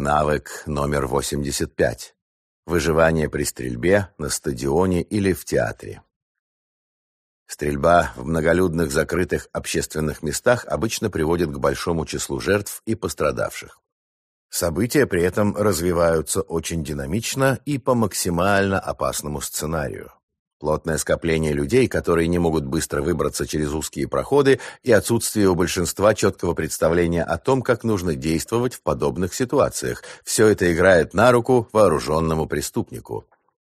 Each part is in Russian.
Навык номер 85. Выживание при стрельбе на стадионе или в театре. Стрельба в многолюдных закрытых общественных местах обычно приводит к большому числу жертв и пострадавших. События при этом развиваются очень динамично и по максимально опасному сценарию. Плотное скопление людей, которые не могут быстро выбраться через узкие проходы, и отсутствие у большинства четкого представления о том, как нужно действовать в подобных ситуациях. Все это играет на руку вооруженному преступнику.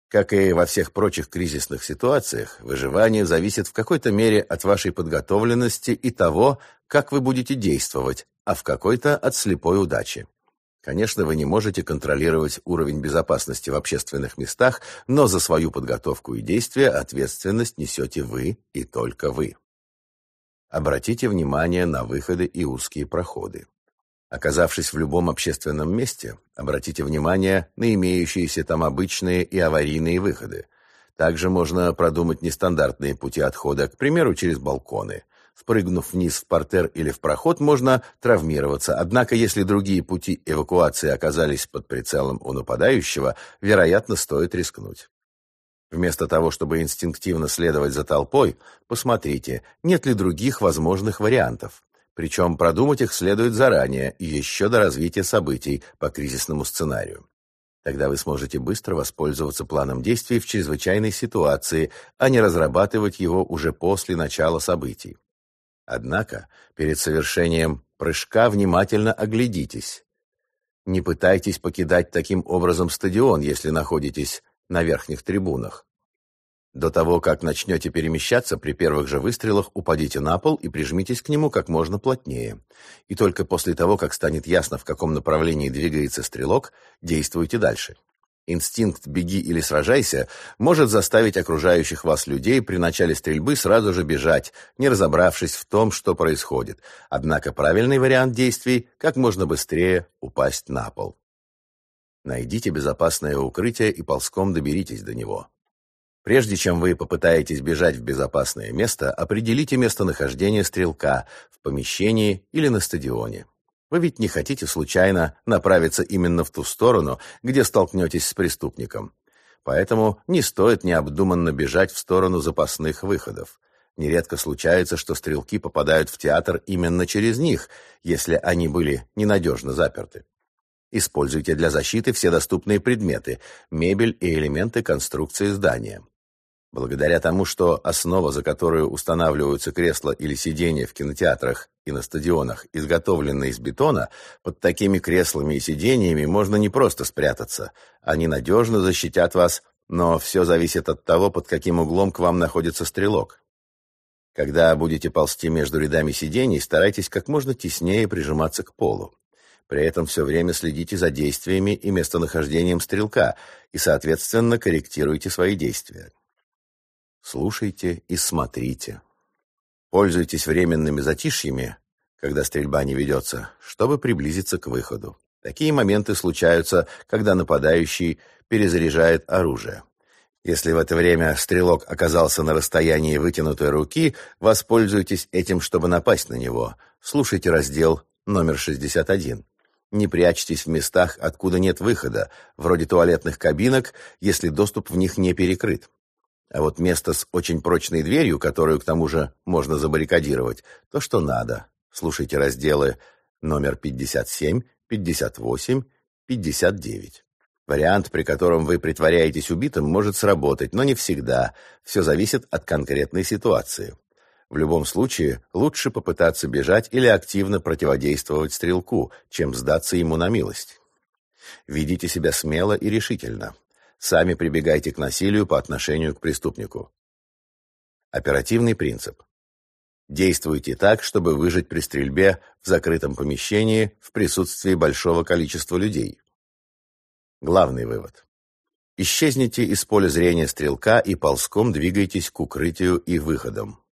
Как и во всех прочих кризисных ситуациях, выживание зависит в какой-то мере от вашей подготовленности и того, как вы будете действовать, а в какой-то от слепой удачи. Конечно, вы не можете контролировать уровень безопасности в общественных местах, но за свою подготовку и действия ответственность несете вы и только вы. Обратите внимание на выходы и узкие проходы. Оказавшись в любом общественном месте, обратите внимание на имеющиеся там обычные и аварийные выходы. Также можно продумать нестандартные пути отхода, к примеру, через балконы. Спрыгнув вниз в портер или в проход, можно травмироваться, однако если другие пути эвакуации оказались под прицелом у нападающего, вероятно, стоит рискнуть. Вместо того, чтобы инстинктивно следовать за толпой, посмотрите, нет ли других возможных вариантов. Причем продумать их следует заранее еще до развития событий по кризисному сценарию. Тогда вы сможете быстро воспользоваться планом действий в чрезвычайной ситуации, а не разрабатывать его уже после начала событий. Однако перед совершением прыжка внимательно оглядитесь. Не пытайтесь покидать таким образом стадион, если находитесь на верхних трибунах. До того, как начнете перемещаться, при первых же выстрелах упадите на пол и прижмитесь к нему как можно плотнее. И только после того, как станет ясно, в каком направлении двигается стрелок, действуйте дальше. Инстинкт «беги или сражайся» может заставить окружающих вас людей при начале стрельбы сразу же бежать, не разобравшись в том, что происходит. Однако правильный вариант действий – как можно быстрее упасть на пол. Найдите безопасное укрытие и ползком доберитесь до него. Прежде чем вы попытаетесь бежать в безопасное место, определите местонахождение стрелка в помещении или на стадионе. Вы ведь не хотите случайно направиться именно в ту сторону, где столкнетесь с преступником. Поэтому не стоит необдуманно бежать в сторону запасных выходов. Нередко случается, что стрелки попадают в театр именно через них, если они были ненадежно заперты. Используйте для защиты все доступные предметы, мебель и элементы конструкции здания. Благодаря тому, что основа, за которую устанавливаются кресла или сиденья в кинотеатрах и на стадионах, изготовлена из бетона, под такими креслами и сиденьями можно не просто спрятаться. Они надежно защитят вас, но все зависит от того, под каким углом к вам находится стрелок. Когда будете ползти между рядами сидений, старайтесь как можно теснее прижиматься к полу. При этом все время следите за действиями и местонахождением стрелка и, соответственно, корректируйте свои действия. Слушайте и смотрите. Пользуйтесь временными затишьями, когда стрельба не ведется, чтобы приблизиться к выходу. Такие моменты случаются, когда нападающий перезаряжает оружие. Если в это время стрелок оказался на расстоянии вытянутой руки, воспользуйтесь этим, чтобы напасть на него. Слушайте раздел номер 61. Не прячьтесь в местах, откуда нет выхода, вроде туалетных кабинок, если доступ в них не перекрыт. А вот место с очень прочной дверью, которую, к тому же, можно забаррикадировать, то, что надо. Слушайте разделы номер 57, 58, 59. Вариант, при котором вы притворяетесь убитым, может сработать, но не всегда. Все зависит от конкретной ситуации. В любом случае, лучше попытаться бежать или активно противодействовать стрелку, чем сдаться ему на милость. Ведите себя смело и решительно. Сами прибегайте к насилию по отношению к преступнику. Оперативный принцип. Действуйте так, чтобы выжить при стрельбе в закрытом помещении в присутствии большого количества людей. Главный вывод. Исчезните из поля зрения стрелка и ползком двигайтесь к укрытию и выходам.